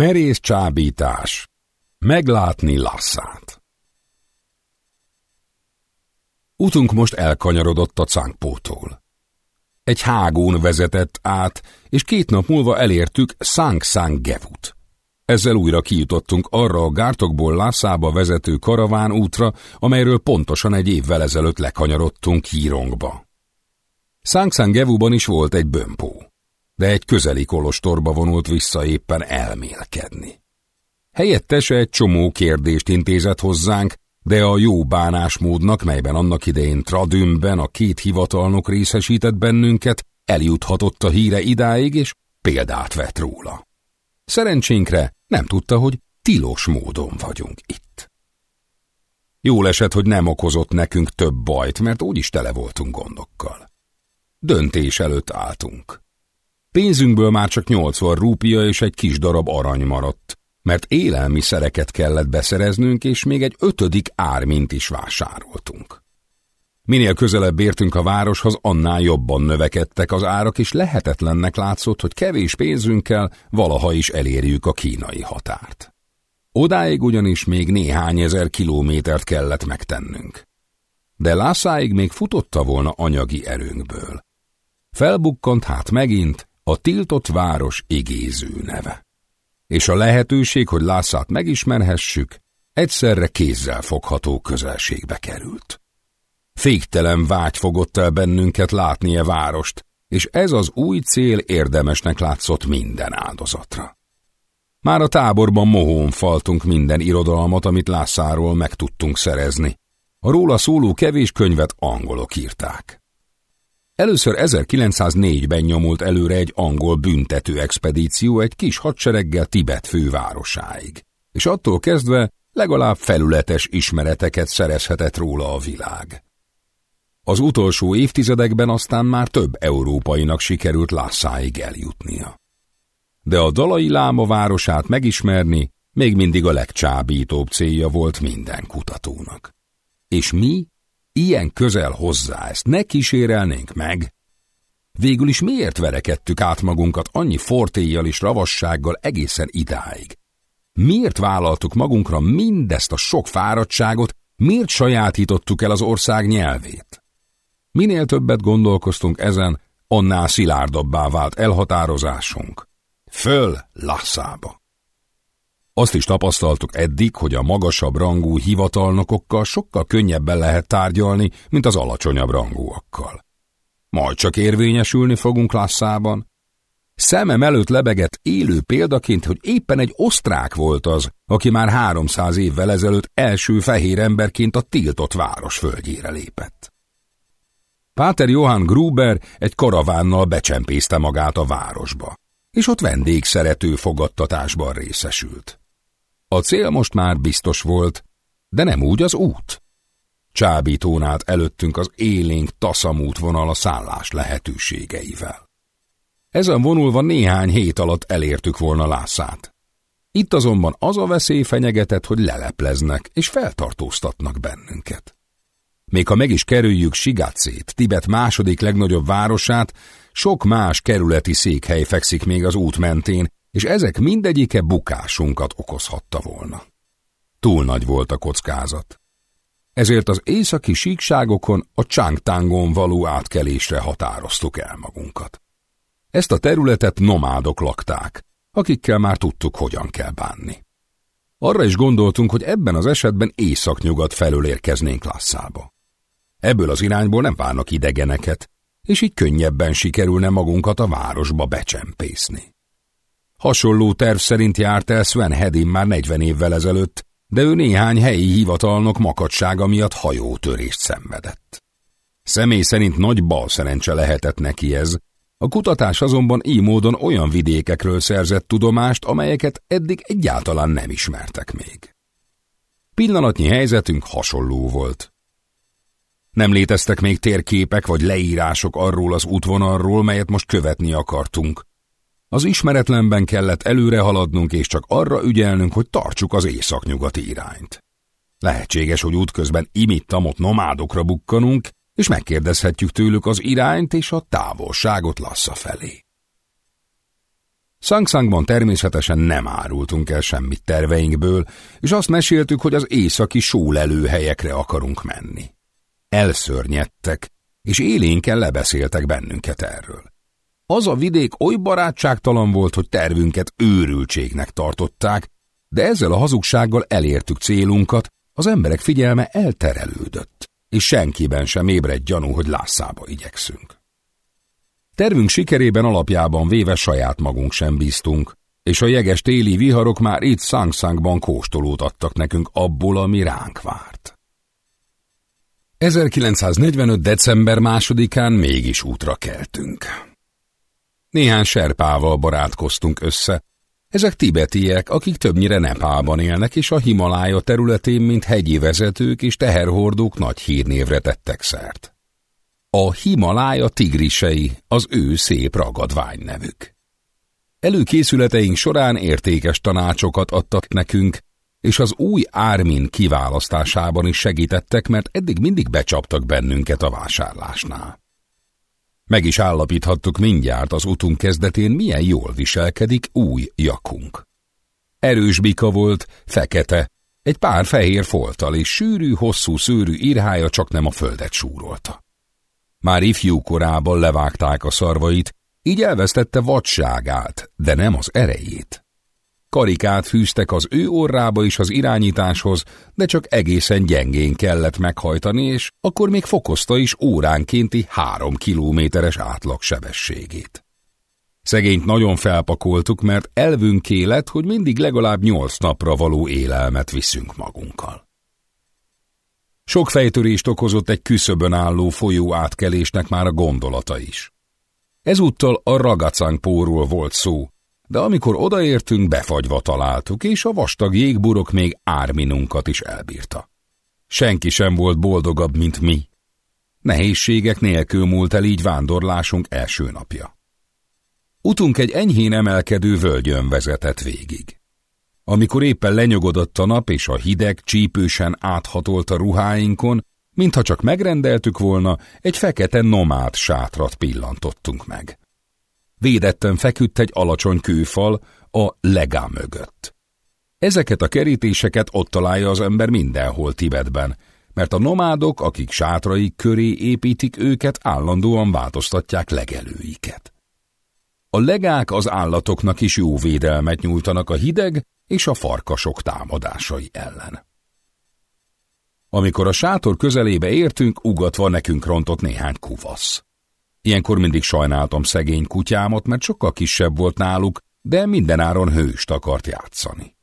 Merész csábítás. Meglátni Lasszát. Utunk most elkanyarodott a cánkpótól. Egy hágón vezetett át, és két nap múlva elértük Szánk-Szánk Gevut. Ezzel újra kijutottunk arra a gártokból Lászába vezető karaván útra, amelyről pontosan egy évvel ezelőtt lekanyarodtunk Hírongba. Szánk-Szánk Gevuban is volt egy bömpó, de egy közeli kolostorba vonult vissza éppen elmélkedni. Helyettese egy csomó kérdést intézett hozzánk, de a jó bánásmódnak, melyben annak idején Tradümben a két hivatalnok részesített bennünket, eljuthatott a híre idáig, és példát vett róla. Szerencsénkre nem tudta, hogy tilos módon vagyunk itt. Jól esett, hogy nem okozott nekünk több bajt, mert úgyis tele voltunk gondokkal. Döntés előtt álltunk. Pénzünkből már csak 80 rúpia és egy kis darab arany maradt, mert élelmiszereket kellett beszereznünk, és még egy ötödik ármint is vásároltunk. Minél közelebb értünk a városhoz, annál jobban növekedtek az árak, és lehetetlennek látszott, hogy kevés pénzünkkel valaha is elérjük a kínai határt. Odáig ugyanis még néhány ezer kilométert kellett megtennünk. De Lászáig még futotta volna anyagi erőnkből. Felbukkant hát megint a tiltott város igéző neve és a lehetőség, hogy Lászát megismerhessük, egyszerre kézzel fogható közelségbe került. Féktelen vágy fogott el bennünket látni e várost, és ez az új cél érdemesnek látszott minden áldozatra. Már a táborban mohón faltunk minden irodalmat, amit Lászáról meg tudtunk szerezni. A róla szóló kevés könyvet angolok írták. Először 1904-ben nyomult előre egy angol büntető expedíció egy kis hadsereggel Tibet fővárosáig, és attól kezdve legalább felületes ismereteket szerezhetett róla a világ. Az utolsó évtizedekben aztán már több európainak sikerült Lásszáig eljutnia. De a dalai láma városát megismerni még mindig a legcsábítóbb célja volt minden kutatónak. És mi Ilyen közel hozzá, ezt ne kísérelnénk meg? Végül is miért verekedtük át magunkat annyi fortéjjal és ravassággal egészen idáig? Miért vállaltuk magunkra mindezt a sok fáradtságot, miért sajátítottuk el az ország nyelvét? Minél többet gondolkoztunk ezen, annál szilárdabbá vált elhatározásunk. Föl Lasszába. Azt is tapasztaltuk eddig, hogy a magasabb rangú hivatalnokokkal sokkal könnyebben lehet tárgyalni, mint az alacsonyabb rangúakkal. Majd csak érvényesülni fogunk Lasszában. Szemem előtt lebegett élő példaként, hogy éppen egy osztrák volt az, aki már 300 évvel ezelőtt első fehér emberként a tiltott város földjére lépett. Páter Johann Gruber egy karavánnal becsempészte magát a városba, és ott vendégszerető fogadtatásban részesült. A cél most már biztos volt, de nem úgy az út. Csábítón át előttünk az élénk taszamút vonal a szállás lehetőségeivel. Ezen vonulva néhány hét alatt elértük volna Lászát. Itt azonban az a veszély fenyegetett, hogy lelepleznek és feltartóztatnak bennünket. Még ha meg is kerüljük Sigátszét, Tibet második legnagyobb városát, sok más kerületi székhely fekszik még az út mentén, és ezek mindegyike bukásunkat okozhatta volna. Túl nagy volt a kockázat. Ezért az északi síkságokon a Csangtángon való átkelésre határoztuk el magunkat. Ezt a területet nomádok lakták, akikkel már tudtuk, hogyan kell bánni. Arra is gondoltunk, hogy ebben az esetben északnyugat felől érkeznénk Lasszába. Ebből az irányból nem várnak idegeneket, és így könnyebben sikerülne magunkat a városba becsempészni. Hasonló terv szerint járt el Sven Hedin már 40 évvel ezelőtt, de ő néhány helyi hivatalnok makadsága miatt hajótörést szenvedett. Személy szerint nagy bal szerencse lehetett neki ez, a kutatás azonban így módon olyan vidékekről szerzett tudomást, amelyeket eddig egyáltalán nem ismertek még. Pillanatnyi helyzetünk hasonló volt. Nem léteztek még térképek vagy leírások arról az útvonalról, melyet most követni akartunk, az ismeretlenben kellett előre haladnunk, és csak arra ügyelnünk, hogy tartsuk az északnyugati irányt. Lehetséges, hogy útközben imittamot nomádokra bukkanunk, és megkérdezhetjük tőlük az irányt és a távolságot Lassza felé. Szangszangban természetesen nem árultunk el semmit terveinkből, és azt meséltük, hogy az északi sólelő helyekre akarunk menni. Elszörnyedtek, és élénken lebeszéltek bennünket erről. Az a vidék oly barátságtalan volt, hogy tervünket őrültségnek tartották, de ezzel a hazugsággal elértük célunkat, az emberek figyelme elterelődött, és senkiben sem ébredt gyanú, hogy Lászába igyekszünk. Tervünk sikerében alapjában véve saját magunk sem bíztunk, és a jeges téli viharok már itt Szangszangban kóstolót adtak nekünk abból, ami ránk várt. 1945. december másodikán mégis útra keltünk. Néhány serpával barátkoztunk össze. Ezek tibetiek, akik többnyire Nepában élnek, és a Himalája területén, mint hegyi vezetők és teherhordók nagy hírnévre tettek szert. A Himalája tigrisei az ő szép ragadvány nevük. Előkészületeink során értékes tanácsokat adtak nekünk, és az új ármin kiválasztásában is segítettek, mert eddig mindig becsaptak bennünket a vásárlásnál. Meg is állapíthattuk mindjárt az utunk kezdetén, milyen jól viselkedik új jakunk. Erős bika volt, fekete, egy pár fehér foltal és sűrű, hosszú szőrű írhája csak nem a földet súrolta. Már ifjú korában levágták a szarvait, így elvesztette vadságát, de nem az erejét. Karikát fűztek az ő orrába is az irányításhoz, de csak egészen gyengén kellett meghajtani, és akkor még fokozta is óránkénti három kilométeres átlagsebességét. Szegényt nagyon felpakoltuk, mert elvünk lett, hogy mindig legalább nyolc napra való élelmet viszünk magunkkal. Sok fejtörést okozott egy küszöbön álló folyó átkelésnek már a gondolata is. Ezúttal a ragacánkpóról volt szó, de amikor odaértünk, befagyva találtuk, és a vastag jégburok még árminunkat is elbírta. Senki sem volt boldogabb, mint mi. Nehézségek nélkül múlt el így vándorlásunk első napja. Utunk egy enyhén emelkedő völgyön vezetett végig. Amikor éppen lenyugodott a nap, és a hideg csípősen áthatolt a ruháinkon, mintha csak megrendeltük volna, egy fekete nomád sátrat pillantottunk meg. Védetten feküdt egy alacsony kőfal a legá mögött. Ezeket a kerítéseket ott találja az ember mindenhol Tibetben, mert a nomádok, akik sátraik köré építik őket, állandóan változtatják legelőiket. A legák az állatoknak is jó védelmet nyújtanak a hideg és a farkasok támadásai ellen. Amikor a sátor közelébe értünk, ugatva nekünk rontott néhány kuvasz. Ilyenkor mindig sajnáltam szegény kutyámat, mert sokkal kisebb volt náluk, de mindenáron hőst akart játszani.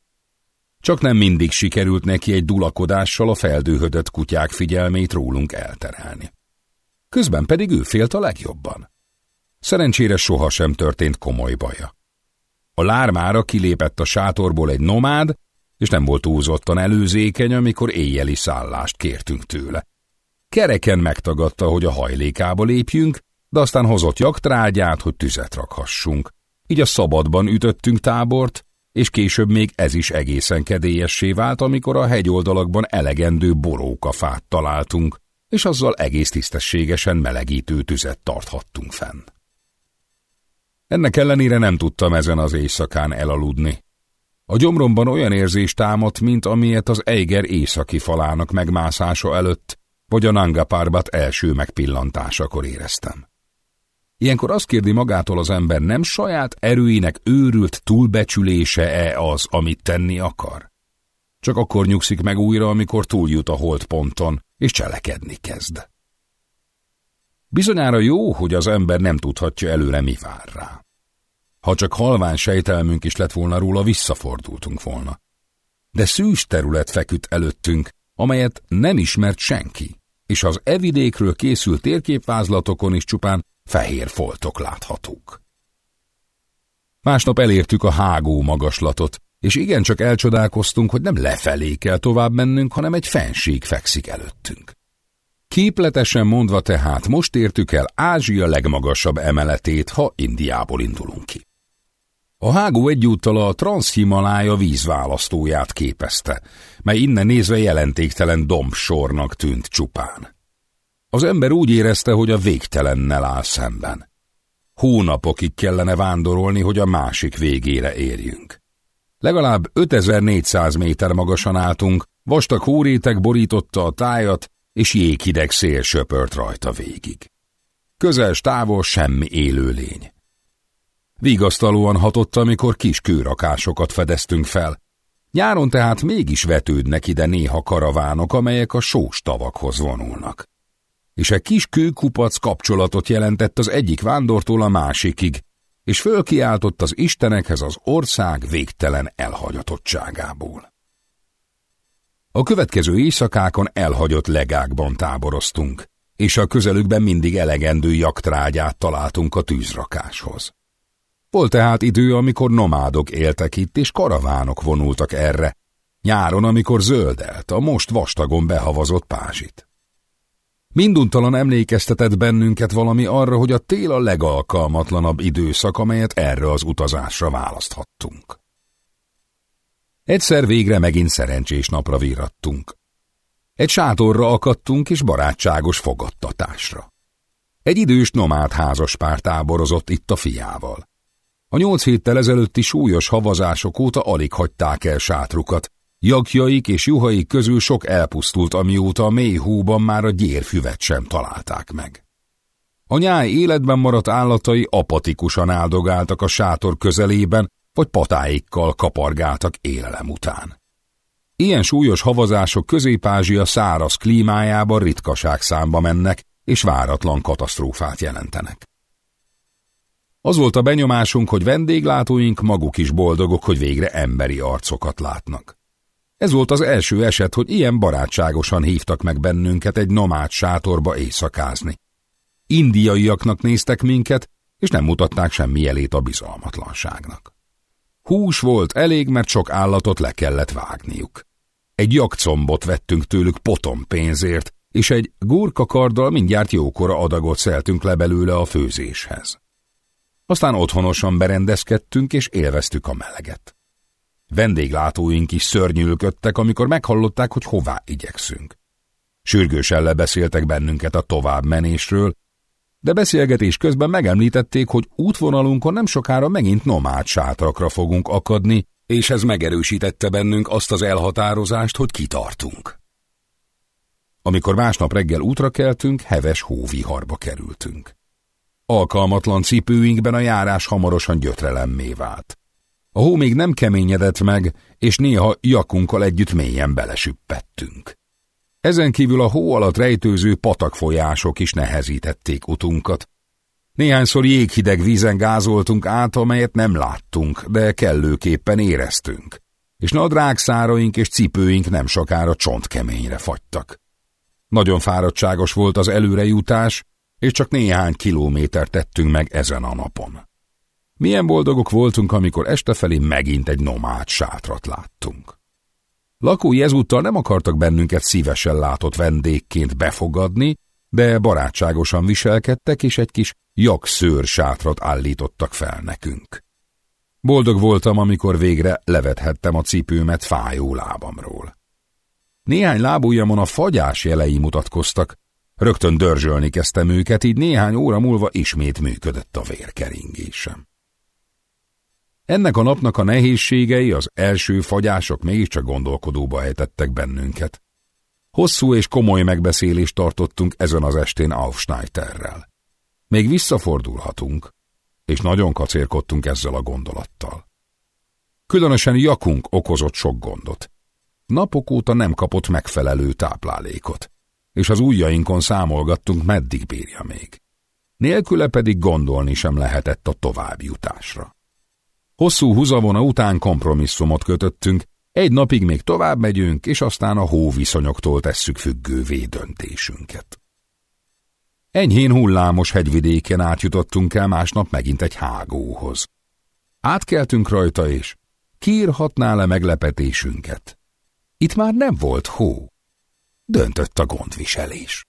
Csak nem mindig sikerült neki egy dulakodással a feldőhödött kutyák figyelmét rólunk elterelni. Közben pedig ő félt a legjobban. Szerencsére sohasem történt komoly baja. A lármára kilépett a sátorból egy nomád, és nem volt túlzottan előzékeny, amikor éjjeli szállást kértünk tőle. Kereken megtagadta, hogy a hajlékába lépjünk, de aztán hozott jaktrágyát, hogy tüzet rakhassunk. Így a szabadban ütöttünk tábort, és később még ez is egészen kedélyessé vált, amikor a hegyoldalakban elegendő borókafát találtunk, és azzal egész tisztességesen melegítő tüzet tarthattunk fenn. Ennek ellenére nem tudtam ezen az éjszakán elaludni. A gyomromban olyan érzés támadt, mint amilyet az Eiger északi falának megmászása előtt, vagy a Nanga Parbat első megpillantásakor éreztem. Ilyenkor azt kérdi magától az ember, nem saját erőinek őrült túlbecsülése-e az, amit tenni akar? Csak akkor nyugszik meg újra, amikor túljut a holdponton, és cselekedni kezd. Bizonyára jó, hogy az ember nem tudhatja előre, mi vár rá. Ha csak halvány sejtelmünk is lett volna róla, visszafordultunk volna. De szűs terület feküdt előttünk, amelyet nem ismert senki, és az evidékről készült térképvázlatokon is csupán fehér foltok láthatók. Másnap elértük a hágó magaslatot, és igencsak elcsodálkoztunk, hogy nem lefelé kell tovább mennünk, hanem egy fenség fekszik előttünk. Képletesen mondva tehát most értük el Ázsia legmagasabb emeletét, ha Indiából indulunk ki. A hágó egyúttal a Transhimalája vízválasztóját képezte, mely innen nézve jelentéktelen dombsornak tűnt csupán. Az ember úgy érezte, hogy a végtelennel áll szemben. Hónapokig kellene vándorolni, hogy a másik végére érjünk. Legalább 5400 méter magasan álltunk, vastag hórétek borította a tájat, és jéghideg szél söpört rajta végig. Közel távol semmi élőlény. Vigasztalóan hatott, amikor kis kőrakásokat fedeztünk fel. Nyáron tehát mégis vetődnek ide néha karavánok, amelyek a sós tavakhoz vonulnak. És egy kis kőkupac kapcsolatot jelentett az egyik vándortól a másikig, és fölkiáltott az istenekhez az ország végtelen elhagyatottságából. A következő éjszakákon elhagyott legákban táboroztunk, és a közelükben mindig elegendő jaktrágyát találtunk a tűzrakáshoz. Volt tehát idő, amikor nomádok éltek itt, és karavánok vonultak erre, nyáron, amikor zöldelt a most vastagon behavazott pázsit. Minduntalan emlékeztetett bennünket valami arra, hogy a tél a legalkalmatlanabb időszak, amelyet erre az utazásra választhattunk. Egyszer végre megint szerencsés napra virrattunk. Egy sátorra akadtunk és barátságos fogadtatásra. Egy idős nomád házaspár táborozott itt a fiával. A nyolc héttel ezelőtti súlyos havazások óta alig hagyták el sátrukat, Jakjaik és juhaik közül sok elpusztult, amióta a mély hóban már a gyérfüvet sem találták meg. A nyáj életben maradt állatai apatikusan áldogáltak a sátor közelében, vagy patáikkal kapargáltak élelem után. Ilyen súlyos havazások Közép-Ázsia száraz klímájában ritkaság számba mennek, és váratlan katasztrófát jelentenek. Az volt a benyomásunk, hogy vendéglátóink maguk is boldogok, hogy végre emberi arcokat látnak. Ez volt az első eset, hogy ilyen barátságosan hívtak meg bennünket egy nomád sátorba éjszakázni. Indiaiaknak néztek minket, és nem mutatták semmi jelét a bizalmatlanságnak. Hús volt elég, mert sok állatot le kellett vágniuk. Egy jakcombot vettünk tőlük potom pénzért, és egy gurkakarddal mindjárt jókora adagot szeltünk le belőle a főzéshez. Aztán otthonosan berendezkedtünk, és élveztük a meleget. Vendéglátóink is szörnyűlködtek, amikor meghallották, hogy hová igyekszünk. Sürgősen lebeszéltek bennünket a továbbmenésről, de beszélgetés közben megemlítették, hogy útvonalunkon nem sokára megint nomád sátrakra fogunk akadni, és ez megerősítette bennünk azt az elhatározást, hogy kitartunk. Amikor másnap reggel útra keltünk, heves hóviharba kerültünk. Alkalmatlan cipőinkben a járás hamarosan gyötrelemmé vált. A hó még nem keményedett meg, és néha jakunkkal együtt mélyen belesüppettünk. Ezen kívül a hó alatt rejtőző patakfolyások is nehezítették utunkat. Néhányszor jéghideg vízen gázoltunk át, amelyet nem láttunk, de kellőképpen éreztünk, és nadrágszáraink és cipőink nem sokára csontkeményre fagytak. Nagyon fáradtságos volt az előrejutás, és csak néhány kilométert tettünk meg ezen a napon. Milyen boldogok voltunk, amikor este felé megint egy nomád sátrat láttunk. Lakói ezúttal nem akartak bennünket szívesen látott vendégként befogadni, de barátságosan viselkedtek, és egy kis jakszőr sátrat állítottak fel nekünk. Boldog voltam, amikor végre levethettem a cipőmet fájó lábamról. Néhány lábujjamon a fagyás jelei mutatkoztak, rögtön dörzsölni kezdtem őket, így néhány óra múlva ismét működött a vérkeringésem. Ennek a napnak a nehézségei, az első fagyások mégiscsak gondolkodóba ejtettek bennünket. Hosszú és komoly megbeszélést tartottunk ezen az estén Aufschneiderrel. Még visszafordulhatunk, és nagyon kacérkodtunk ezzel a gondolattal. Különösen Jakunk okozott sok gondot. Napok óta nem kapott megfelelő táplálékot, és az ujjainkon számolgattunk, meddig bírja még. Nélküle pedig gondolni sem lehetett a továbbjutásra. Hosszú húzavona után kompromisszumot kötöttünk, egy napig még tovább megyünk, és aztán a hóviszonyoktól tesszük függővé döntésünket. Enyhén hullámos hegyvidéken átjutottunk el másnap megint egy hágóhoz. Átkeltünk rajta, és kiírhatná le meglepetésünket. Itt már nem volt hó. Döntött a gondviselés.